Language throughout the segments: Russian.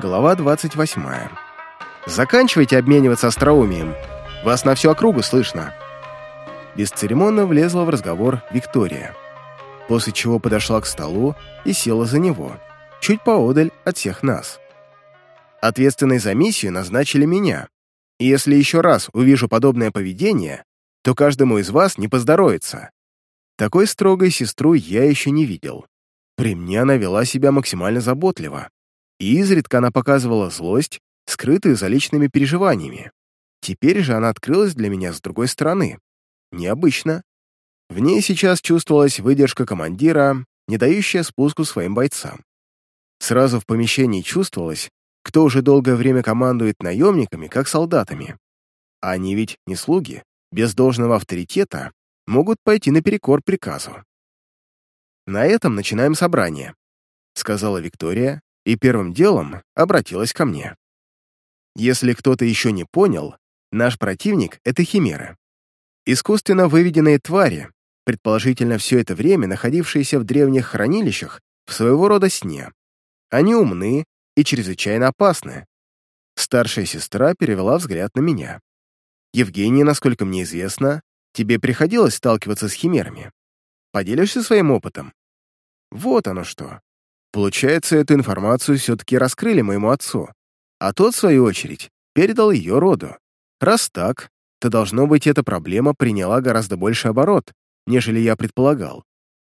Глава 28. «Заканчивайте обмениваться остроумием. Вас на всю округу слышно». Бесцеремонно влезла в разговор Виктория, после чего подошла к столу и села за него, чуть поодаль от всех нас. Ответственной за миссию назначили меня, и если еще раз увижу подобное поведение, то каждому из вас не поздоровится. Такой строгой сестру я еще не видел. При мне она вела себя максимально заботливо, и изредка она показывала злость, скрытую за личными переживаниями. Теперь же она открылась для меня с другой стороны. Необычно. В ней сейчас чувствовалась выдержка командира, не дающая спуску своим бойцам. Сразу в помещении чувствовалось, кто уже долгое время командует наемниками, как солдатами. А они ведь не слуги, без должного авторитета могут пойти наперекор приказу. «На этом начинаем собрание», — сказала Виктория, и первым делом обратилась ко мне. Если кто-то еще не понял, наш противник — это химеры. Искусственно выведенные твари, предположительно все это время находившиеся в древних хранилищах в своего рода сне. Они умны и чрезвычайно опасны. Старшая сестра перевела взгляд на меня. «Евгений, насколько мне известно, тебе приходилось сталкиваться с химерами. Поделишься своим опытом?» Вот оно что. Получается, эту информацию все-таки раскрыли моему отцу, а тот, в свою очередь, передал ее роду. Раз так, то, должно быть, эта проблема приняла гораздо больше оборот, нежели я предполагал.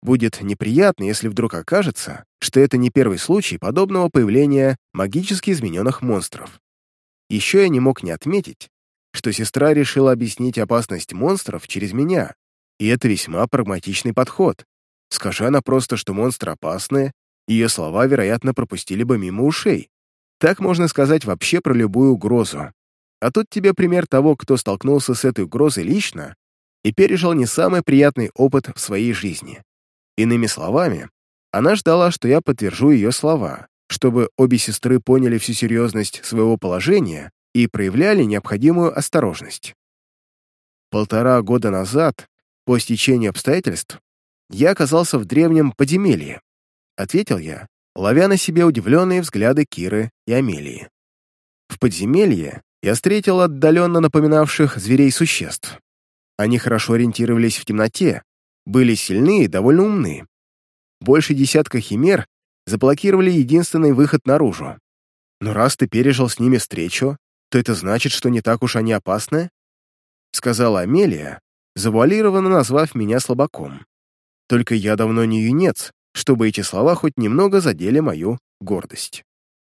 Будет неприятно, если вдруг окажется, что это не первый случай подобного появления магически измененных монстров. Еще я не мог не отметить, что сестра решила объяснить опасность монстров через меня, и это весьма прагматичный подход. Скажи она просто, что монстры опасны, ее слова, вероятно, пропустили бы мимо ушей. Так можно сказать вообще про любую угрозу. А тут тебе пример того, кто столкнулся с этой угрозой лично и пережил не самый приятный опыт в своей жизни. Иными словами, она ждала, что я подтвержу ее слова, чтобы обе сестры поняли всю серьезность своего положения и проявляли необходимую осторожность. Полтора года назад, по стечению обстоятельств, я оказался в древнем подземелье, ответил я, ловя на себе удивленные взгляды Киры и Амелии. В подземелье я встретил отдаленно напоминавших зверей существ. Они хорошо ориентировались в темноте, были сильны и довольно умны. Больше десятка химер заблокировали единственный выход наружу. Но раз ты пережил с ними встречу, то это значит, что не так уж они опасны? Сказала Амелия, завуалированно назвав меня слабаком. Только я давно не юнец, чтобы эти слова хоть немного задели мою гордость.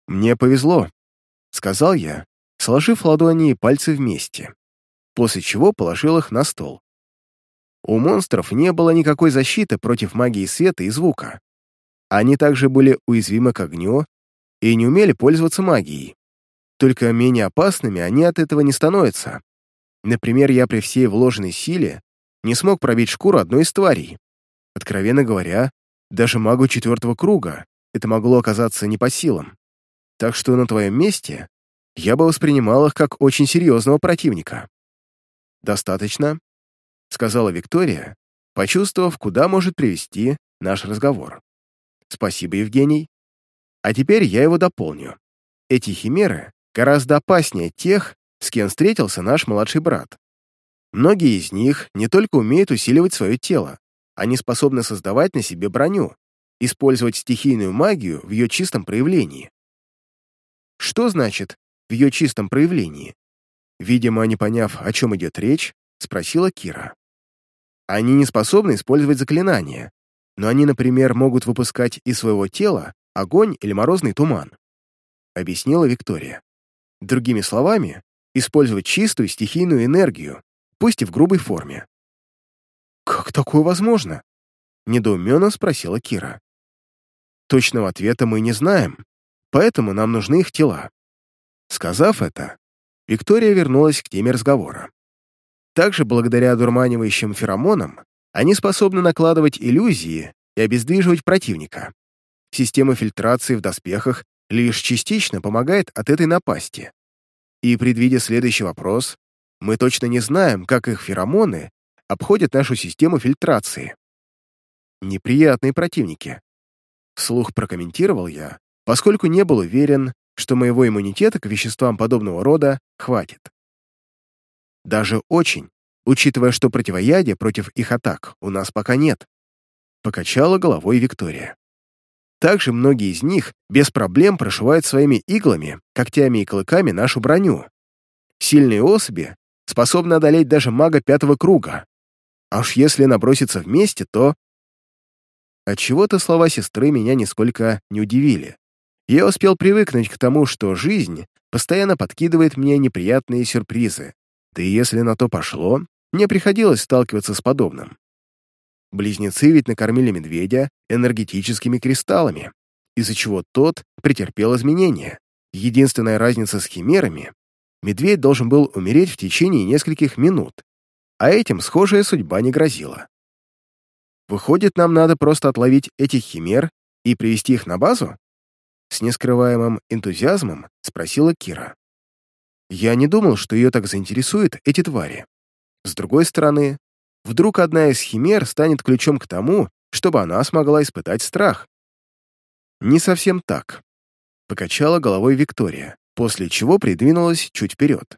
«Мне повезло», — сказал я, сложив ладони и пальцы вместе, после чего положил их на стол. У монстров не было никакой защиты против магии света и звука. Они также были уязвимы к огню и не умели пользоваться магией. Только менее опасными они от этого не становятся. Например, я при всей вложенной силе не смог пробить шкуру одной из тварей. Откровенно говоря, даже магу четвертого круга это могло оказаться не по силам. Так что на твоем месте я бы воспринимал их как очень серьезного противника. «Достаточно», — сказала Виктория, почувствовав, куда может привести наш разговор. «Спасибо, Евгений. А теперь я его дополню. Эти химеры гораздо опаснее тех, с кем встретился наш младший брат. Многие из них не только умеют усиливать свое тело, они способны создавать на себе броню, использовать стихийную магию в ее чистом проявлении. Что значит «в ее чистом проявлении»? Видимо, не поняв, о чем идет речь, спросила Кира. Они не способны использовать заклинания, но они, например, могут выпускать из своего тела огонь или морозный туман, объяснила Виктория. Другими словами, использовать чистую стихийную энергию, пусть и в грубой форме. «Как такое возможно?» — недоуменно спросила Кира. «Точного ответа мы не знаем, поэтому нам нужны их тела». Сказав это, Виктория вернулась к теме разговора. Также, благодаря дурманивающим феромонам, они способны накладывать иллюзии и обездвиживать противника. Система фильтрации в доспехах лишь частично помогает от этой напасти. И, предвидя следующий вопрос, мы точно не знаем, как их феромоны обходят нашу систему фильтрации. Неприятные противники. Вслух прокомментировал я, поскольку не был уверен, что моего иммунитета к веществам подобного рода хватит. Даже очень, учитывая, что противоядия против их атак у нас пока нет. Покачала головой Виктория. Также многие из них без проблем прошивают своими иглами, когтями и клыками нашу броню. Сильные особи способны одолеть даже мага пятого круга. А уж если наброситься вместе, то... Отчего-то слова сестры меня нисколько не удивили. Я успел привыкнуть к тому, что жизнь постоянно подкидывает мне неприятные сюрпризы. Да и если на то пошло, мне приходилось сталкиваться с подобным. Близнецы ведь накормили медведя энергетическими кристаллами, из-за чего тот претерпел изменения. Единственная разница с химерами — медведь должен был умереть в течение нескольких минут, а этим схожая судьба не грозила. Выходит, нам надо просто отловить этих химер и привести их на базу? С нескрываемым энтузиазмом спросила Кира. Я не думал, что ее так заинтересуют эти твари. С другой стороны, Вдруг одна из химер станет ключом к тому, чтобы она смогла испытать страх. Не совсем так. Покачала головой Виктория, после чего придвинулась чуть вперед.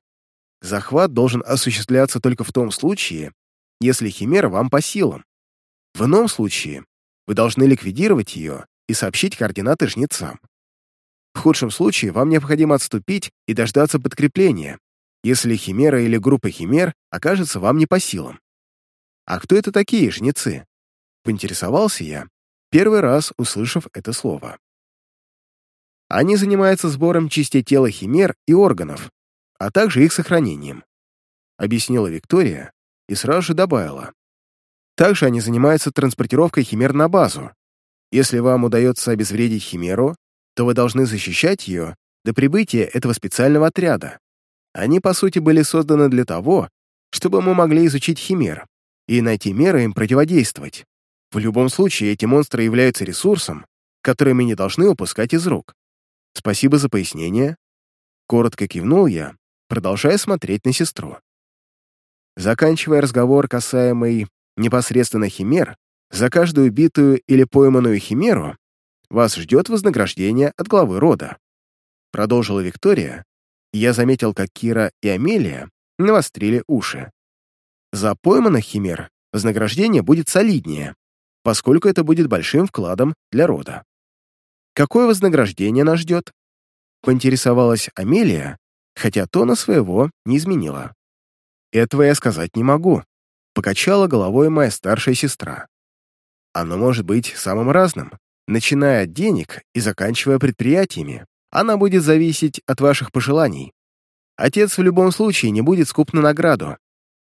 Захват должен осуществляться только в том случае, если химера вам по силам. В ином случае вы должны ликвидировать ее и сообщить координаты жнецам. В худшем случае вам необходимо отступить и дождаться подкрепления, если химера или группа химер окажется вам не по силам. «А кто это такие жнецы?» Поинтересовался я, первый раз услышав это слово. Они занимаются сбором частей тела химер и органов, а также их сохранением, объяснила Виктория и сразу же добавила. Также они занимаются транспортировкой химер на базу. Если вам удается обезвредить химеру, то вы должны защищать ее до прибытия этого специального отряда. Они, по сути, были созданы для того, чтобы мы могли изучить химер, и найти меры им противодействовать. В любом случае, эти монстры являются ресурсом, который мы не должны упускать из рук. Спасибо за пояснение. Коротко кивнул я, продолжая смотреть на сестру. Заканчивая разговор, касаемый непосредственно химер, за каждую убитую или пойманную химеру вас ждет вознаграждение от главы рода. Продолжила Виктория, и я заметил, как Кира и Амелия навострили уши. За пойманных химер вознаграждение будет солиднее, поскольку это будет большим вкладом для рода. Какое вознаграждение нас ждет? Поинтересовалась Амелия, хотя тона своего не изменила. Этого я сказать не могу, покачала головой моя старшая сестра. Оно может быть самым разным, начиная от денег и заканчивая предприятиями. Она будет зависеть от ваших пожеланий. Отец в любом случае не будет скуп на награду,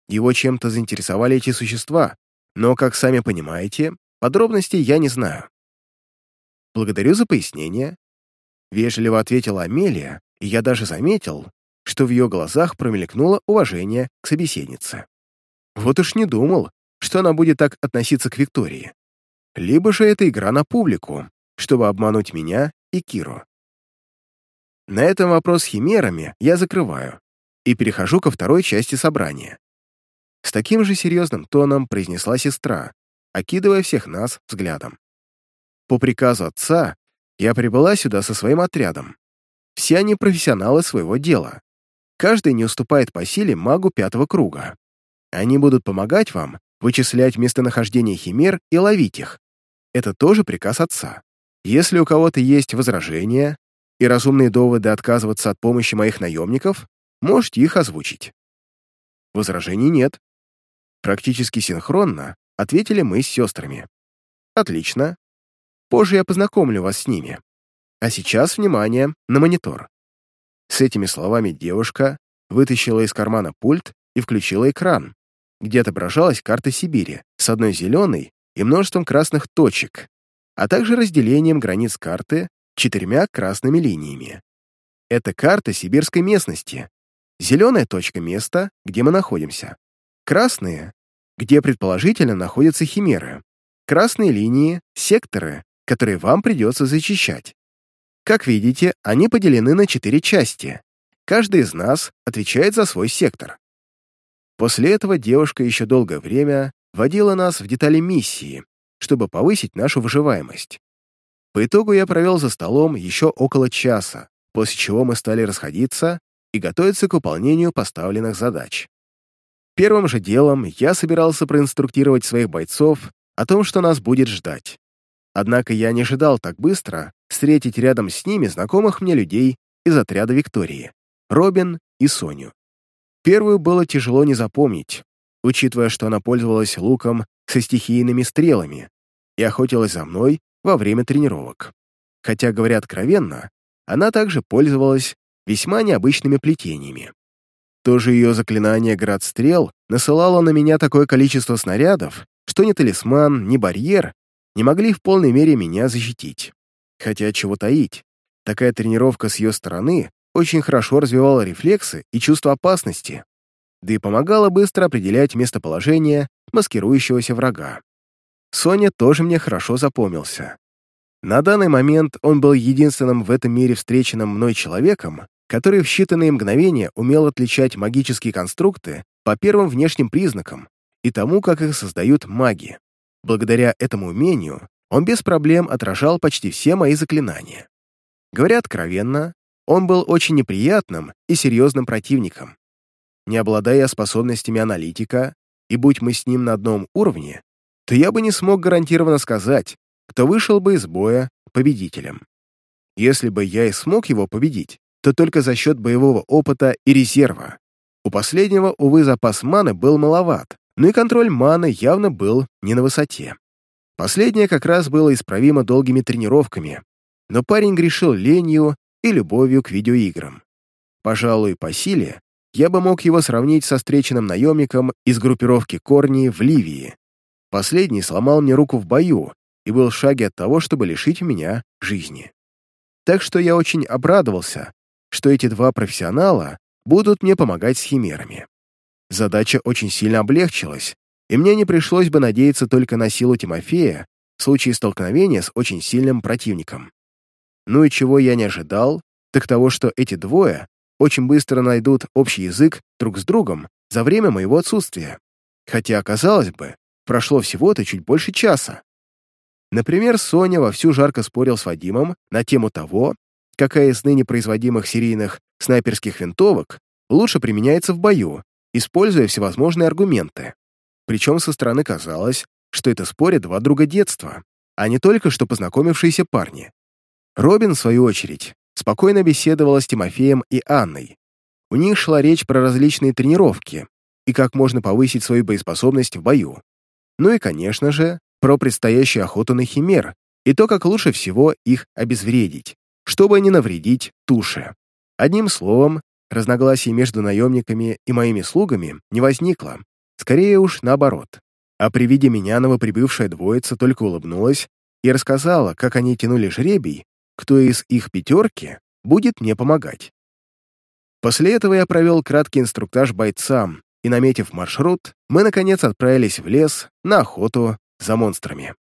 его чем-то заинтересовали эти существа, но, как сами понимаете, подробностей я не знаю. Благодарю за пояснение. Вежливо ответила Амелия, и я даже заметил, что в ее глазах промелькнуло уважение к собеседнице. Вот уж не думал, что она будет так относиться к Виктории. Либо же это игра на публику, чтобы обмануть меня и Киру. На этом вопрос с химерами я закрываю и перехожу ко второй части собрания. С таким же серьезным тоном произнесла сестра, окидывая всех нас взглядом. По приказу отца я прибыла сюда со своим отрядом. Все они профессионалы своего дела. Каждый не уступает по силе магу пятого круга. Они будут помогать вам вычислять местонахождение химер и ловить их. Это тоже приказ отца. Если у кого-то есть возражения и разумные доводы отказываться от помощи моих наемников, можете их озвучить. Возражений нет. Практически синхронно ответили мы с сестрами. Отлично. Позже я познакомлю вас с ними. А сейчас, внимание, на монитор. С этими словами девушка вытащила из кармана пульт и включила экран, где отображалась карта Сибири с одной зеленой и множеством красных точек, а также разделением границ карты четырьмя красными линиями. Это карта сибирской местности. Зеленая точка — места, где мы находимся. Красные где предположительно находятся химеры. Красные линии — секторы, которые вам придется зачищать. Как видите, они поделены на четыре части. Каждый из нас отвечает за свой сектор. После этого девушка еще долгое время водила нас в детали миссии, чтобы повысить нашу выживаемость. По итогу я провел за столом еще около часа, после чего мы стали расходиться и готовиться к выполнению поставленных задач. Первым же делом я собирался проинструктировать своих бойцов о том, что нас будет ждать. Однако я не ожидал так быстро встретить рядом с ними знакомых мне людей из отряда Виктории, Робин и Соню. Первую было тяжело не запомнить, учитывая, что она пользовалась луком со стихийными стрелами и охотилась за мной во время тренировок. Хотя, говоря откровенно, она также пользовалась весьма необычными плетениями. Тоже ее заклинание «Град стрел» насылало на меня такое количество снарядов, что ни талисман, ни барьер не могли в полной мере меня защитить. Хотя чего таить, такая тренировка с ее стороны очень хорошо развивала рефлексы и чувство опасности, да и помогала быстро определять местоположение маскирующегося врага. Соня тоже мне хорошо запомнился. На данный момент он был единственным в этом мире встреченным мной человеком, который в считанные мгновения умел отличать магические конструкты по первым внешним признакам и тому, как их создают маги. Благодаря этому умению он без проблем отражал почти все мои заклинания. Говоря откровенно, он был очень неприятным и серьезным противником. Не обладая способностями аналитика, и будь мы с ним на одном уровне, то я бы не смог гарантированно сказать, кто вышел бы из боя победителем. Если бы я и смог его победить, то только за счет боевого опыта и резерва. У последнего, увы, запас маны был маловат, но и контроль маны явно был не на высоте. Последнее как раз было исправимо долгими тренировками, но парень грешил ленью и любовью к видеоиграм. Пожалуй, по силе я бы мог его сравнить со встреченным наемником из группировки Корни в Ливии. Последний сломал мне руку в бою и был в шаге от того, чтобы лишить меня жизни. Так что я очень обрадовался, что эти два профессионала будут мне помогать с химерами. Задача очень сильно облегчилась, и мне не пришлось бы надеяться только на силу Тимофея в случае столкновения с очень сильным противником. Ну и чего я не ожидал, так того, что эти двое очень быстро найдут общий язык друг с другом за время моего отсутствия. Хотя, казалось бы, прошло всего-то чуть больше часа. Например, Соня вовсю жарко спорил с Вадимом на тему того, какая из ныне производимых серийных снайперских винтовок лучше применяется в бою, используя всевозможные аргументы. Причем со стороны казалось, что это спорят два друга детства, а не только что познакомившиеся парни. Робин, в свою очередь, спокойно беседовала с Тимофеем и Анной. У них шла речь про различные тренировки и как можно повысить свою боеспособность в бою. Ну и, конечно же, про предстоящую охоту на химер и то, как лучше всего их обезвредить чтобы не навредить туше. Одним словом, разногласий между наемниками и моими слугами не возникло, скорее уж наоборот. А при виде меня новоприбывшая двоица только улыбнулась и рассказала, как они тянули жребий, кто из их пятерки будет мне помогать. После этого я провел краткий инструктаж бойцам, и, наметив маршрут, мы, наконец, отправились в лес на охоту за монстрами.